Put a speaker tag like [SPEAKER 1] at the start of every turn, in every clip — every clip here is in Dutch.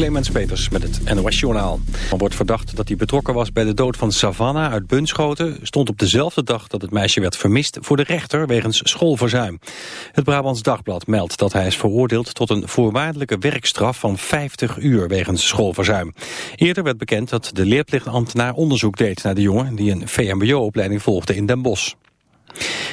[SPEAKER 1] Clemens Peters met het NOS-journaal. Er wordt verdacht dat hij betrokken was bij de dood van Savannah uit Bunschoten... stond op dezelfde dag dat het meisje werd vermist voor de rechter wegens schoolverzuim. Het Brabants Dagblad meldt dat hij is veroordeeld tot een voorwaardelijke werkstraf van 50 uur wegens schoolverzuim. Eerder werd bekend dat de leerplichtambtenaar onderzoek deed naar de jongen... die een VMBO-opleiding volgde in Den Bosch.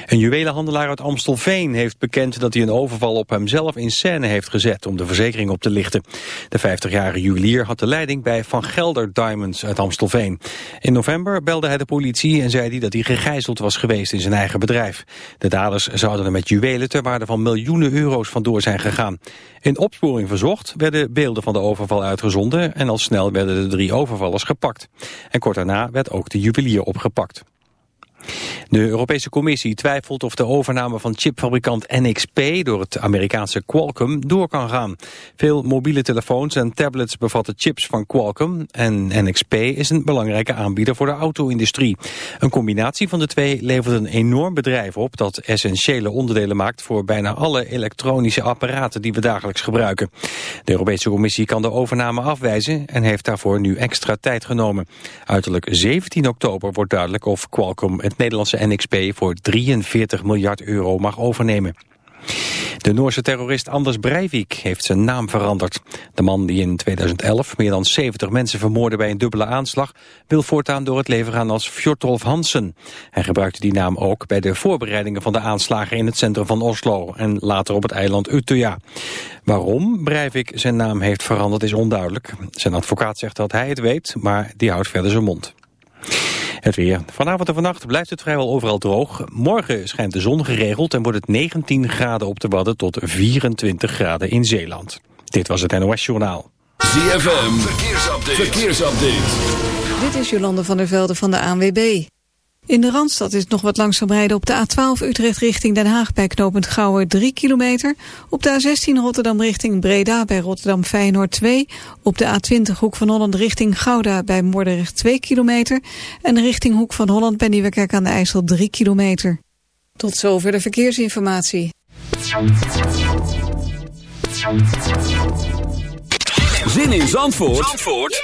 [SPEAKER 1] Een juwelenhandelaar uit Amstelveen heeft bekend dat hij een overval op hemzelf in scène heeft gezet om de verzekering op te lichten. De 50-jarige juwelier had de leiding bij Van Gelder Diamonds uit Amstelveen. In november belde hij de politie en zei hij dat hij gegijzeld was geweest in zijn eigen bedrijf. De daders zouden er met juwelen ter waarde van miljoenen euro's vandoor zijn gegaan. In opsporing verzocht werden beelden van de overval uitgezonden en al snel werden de drie overvallers gepakt. En kort daarna werd ook de juwelier opgepakt. De Europese Commissie twijfelt of de overname van chipfabrikant NXP door het Amerikaanse Qualcomm door kan gaan. Veel mobiele telefoons en tablets bevatten chips van Qualcomm en NXP is een belangrijke aanbieder voor de auto-industrie. Een combinatie van de twee levert een enorm bedrijf op dat essentiële onderdelen maakt voor bijna alle elektronische apparaten die we dagelijks gebruiken. De Europese Commissie kan de overname afwijzen en heeft daarvoor nu extra tijd genomen. Uiterlijk 17 oktober wordt duidelijk of Qualcomm het Nederlandse NXP voor 43 miljard euro mag overnemen. De Noorse terrorist Anders Breivik heeft zijn naam veranderd. De man die in 2011 meer dan 70 mensen vermoordde bij een dubbele aanslag... wil voortaan door het leven gaan als Fjortolf Hansen. Hij gebruikte die naam ook bij de voorbereidingen van de aanslagen... in het centrum van Oslo en later op het eiland Utøya. Waarom Breivik zijn naam heeft veranderd is onduidelijk. Zijn advocaat zegt dat hij het weet, maar die houdt verder zijn mond. Het weer. Vanavond en vannacht blijft het vrijwel overal droog. Morgen schijnt de zon geregeld en wordt het 19 graden op de Wadden tot 24 graden in Zeeland. Dit was het NOS Journaal.
[SPEAKER 2] ZFM, verkeersupdate. verkeersupdate.
[SPEAKER 3] Dit is Jolande van der Velde van de ANWB. In de Randstad is het nog wat langzaam rijden op de A12 Utrecht richting Den Haag bij knooppunt Gouwer 3 kilometer. Op de A16 Rotterdam richting Breda bij Rotterdam Feyenoord 2. Op de A20 Hoek van Holland richting Gouda bij Moordrecht 2 kilometer. En richting Hoek van Holland bij Nieuwekerk aan de IJssel 3 kilometer. Tot zover de verkeersinformatie.
[SPEAKER 2] Zin in Zandvoort, Zandvoort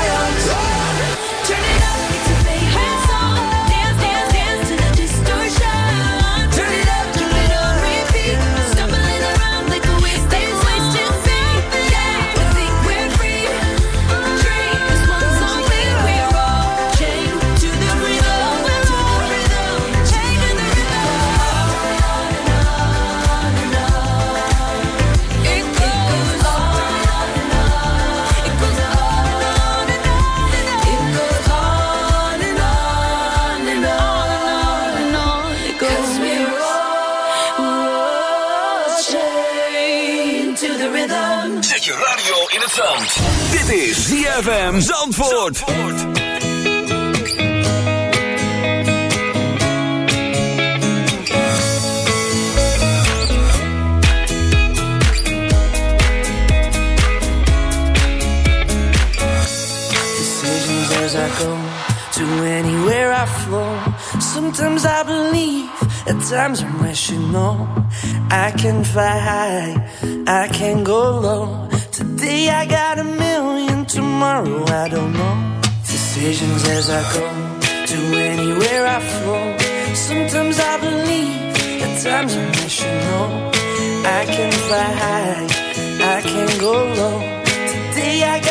[SPEAKER 4] Dit is ZFM Zandvoort. Zandvoort. I go to anywhere I flow. Sometimes I believe, at times I'm rational. I can fly high, I can go low. Today I got a million, tomorrow I don't know. Decisions as I go to anywhere I flow. Sometimes I believe, at times I'm rational. I can fly high, I can go low.
[SPEAKER 5] Today I got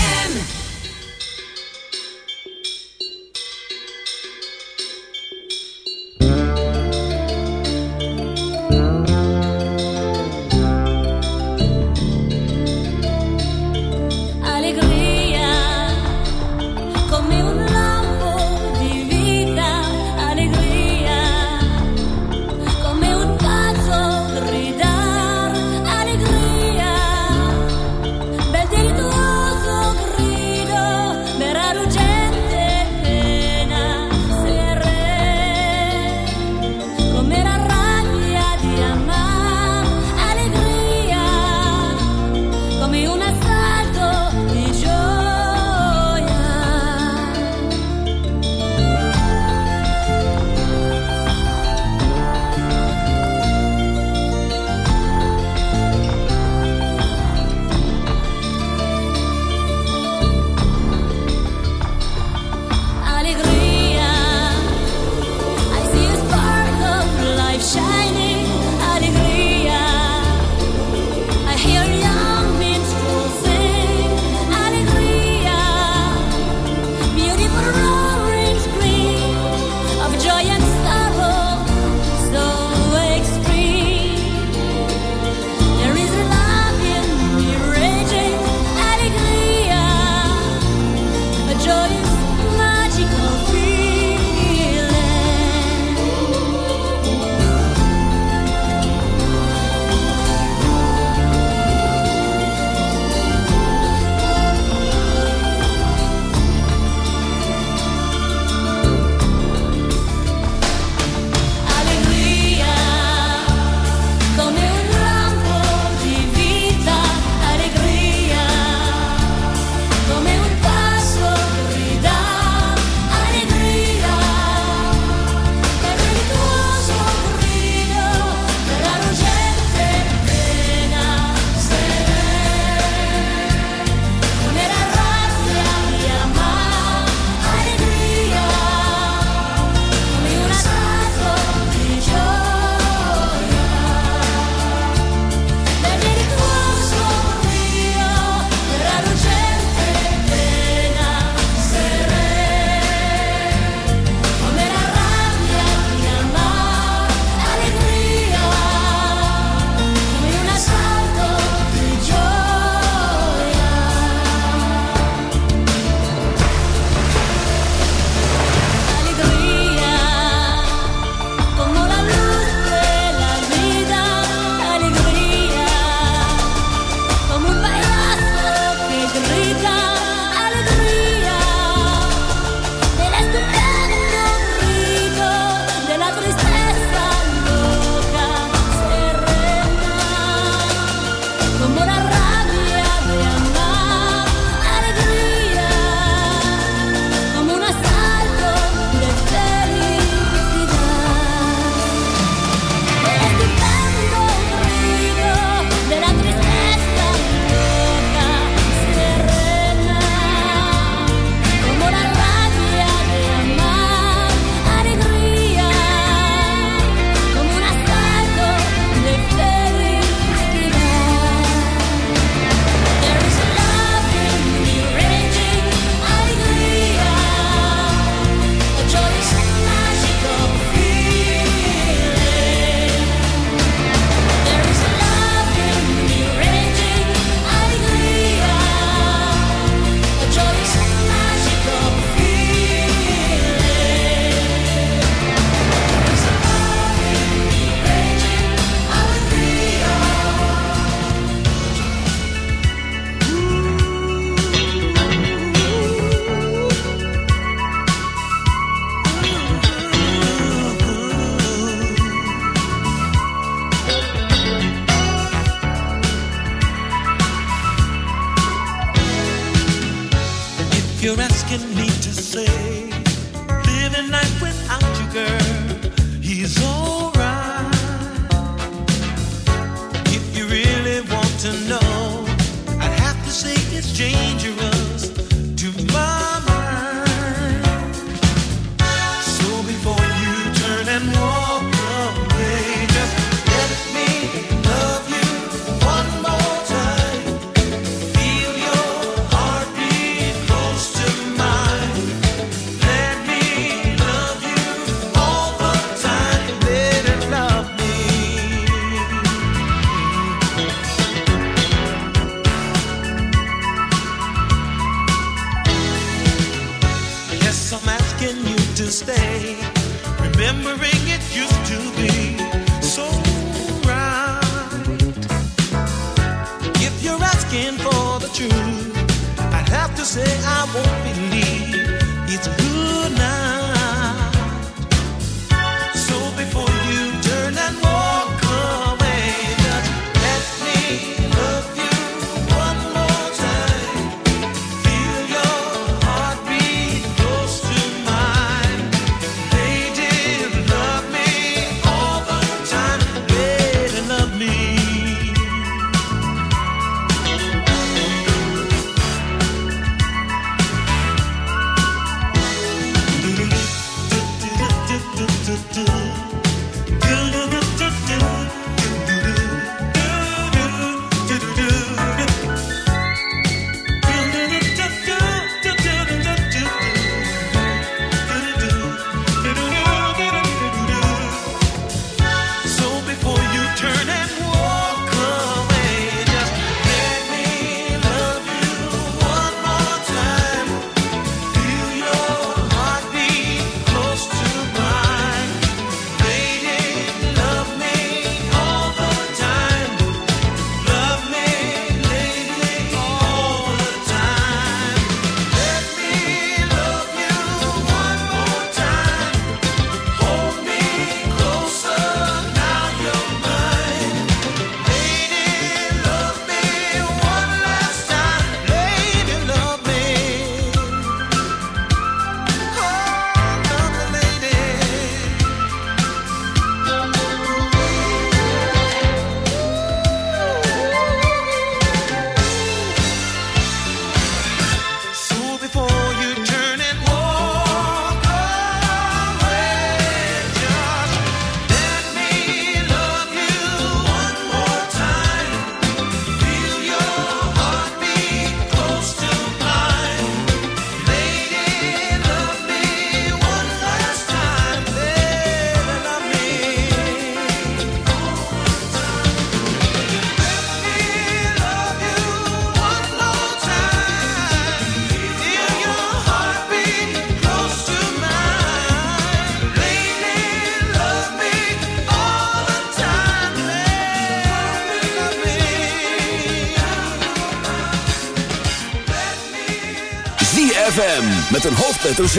[SPEAKER 6] met een hoofdletter Z.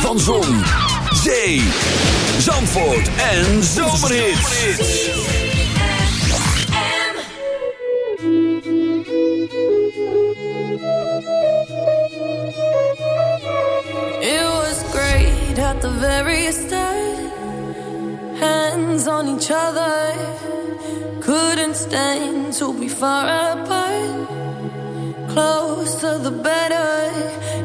[SPEAKER 6] Van Zon, Zee, Zandvoort en Zomerhits.
[SPEAKER 7] It was great at the very start. Hands on each other. Couldn't stand to be far apart. Closer the better.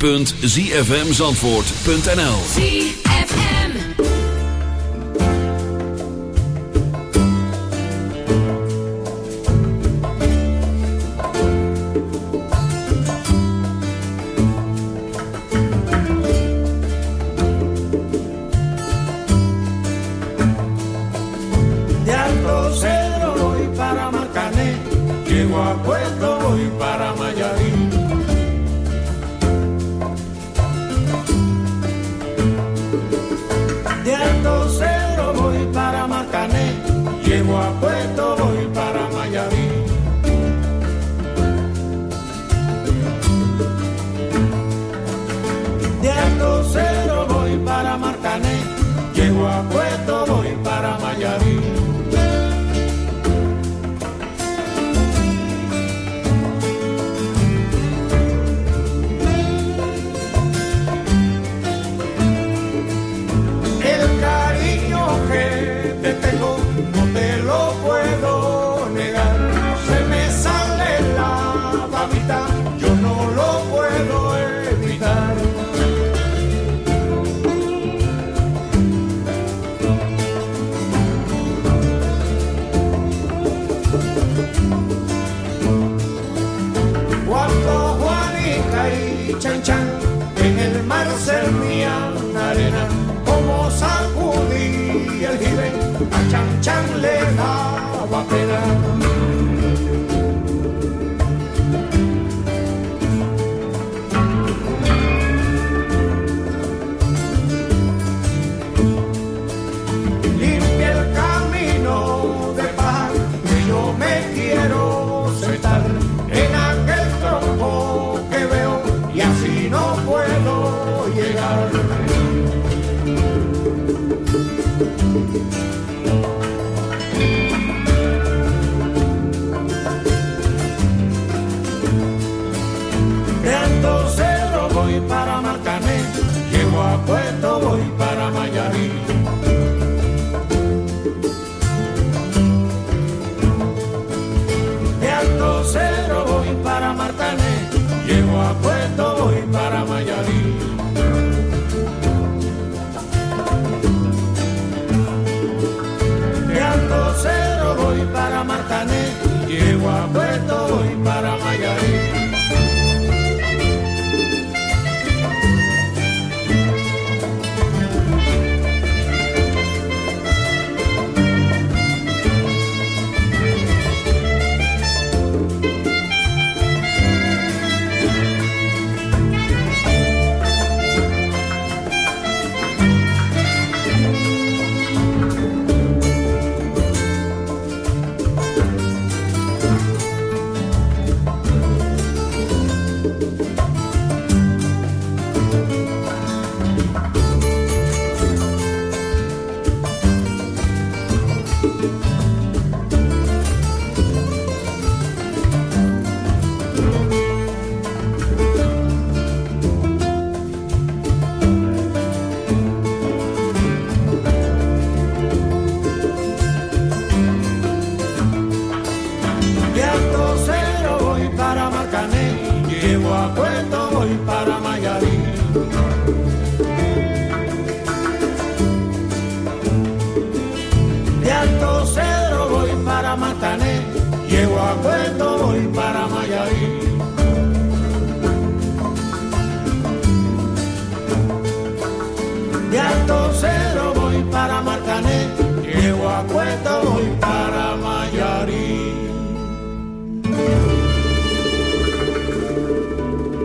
[SPEAKER 2] www.zfmzandvoort.nl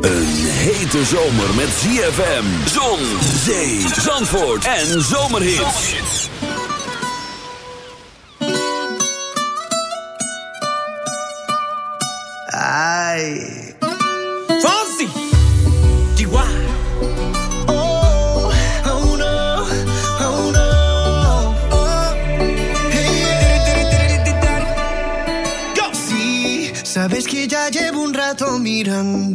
[SPEAKER 2] Een hete zomer met ZFM, zon, zee, zandvoort en zomerhits.
[SPEAKER 8] Ai. Fonzie, see, Sabes que ya llevo un rato mirando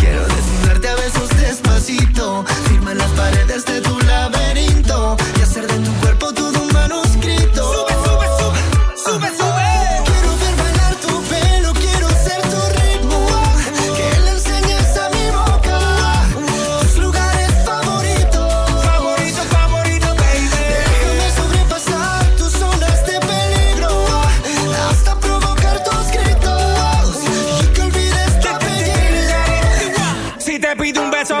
[SPEAKER 9] te pido un beso,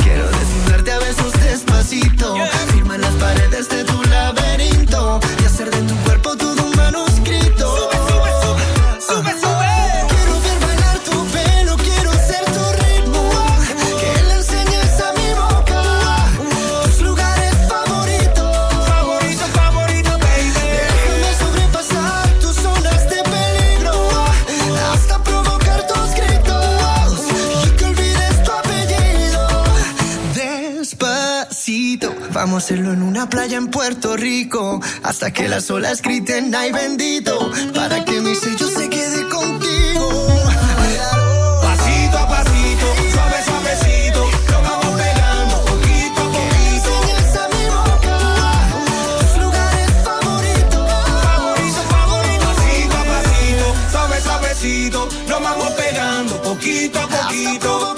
[SPEAKER 8] hacerlo en una playa en Puerto Rico. Hasta que las olas griten, ay bendito. Para que mi sello se quede contigo.
[SPEAKER 9] Pasito a pasito, suave, suavecito. Nos vamos pegando poquito a poquito.
[SPEAKER 8] Enseñas a mi boca tus lugares favoritos.
[SPEAKER 9] Favorito, favorito. Pasito a pasito, suave, suavecito. Nos vamos pegando poquito a poquito.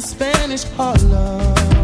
[SPEAKER 10] Spanish Harlem.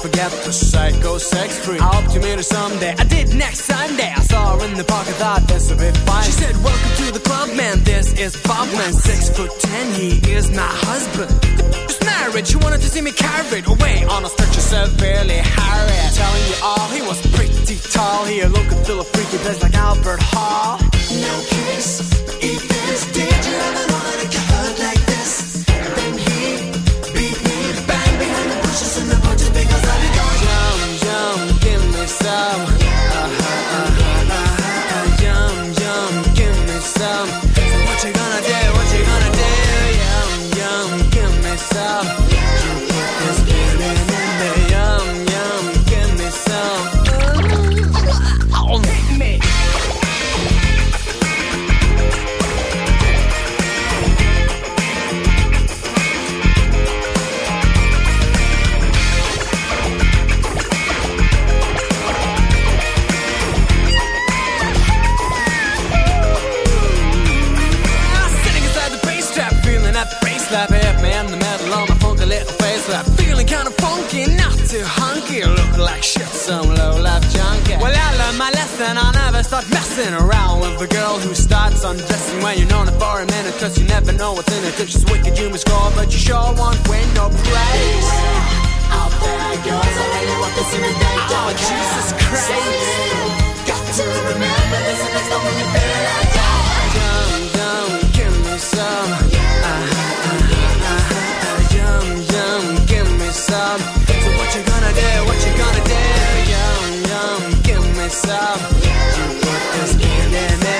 [SPEAKER 11] Forget the psycho sex freak. I hope to meet her someday. I did next Sunday. I saw her in the park. I thought this would be fine. She said, "Welcome to the club, man. This is Bob, man. Six foot ten. He is my husband." Just married. She wanted to see me carried away on a stretcher severely harried. Telling you all, he was pretty tall. He looked and feel freaky place like Albert Hall. No kiss, eat this. Did never start messing around with a girl who starts undressing when you're known her for a minute, cause you never know what's in it. If she's wicked, you must score, but you sure won't win no praise. Out there goes, I really want this in a day. Oh, Jesus Christ. Got to remember this, and it's the one you feel like Yum, yum, give me some. Uh-huh, You put this in
[SPEAKER 12] and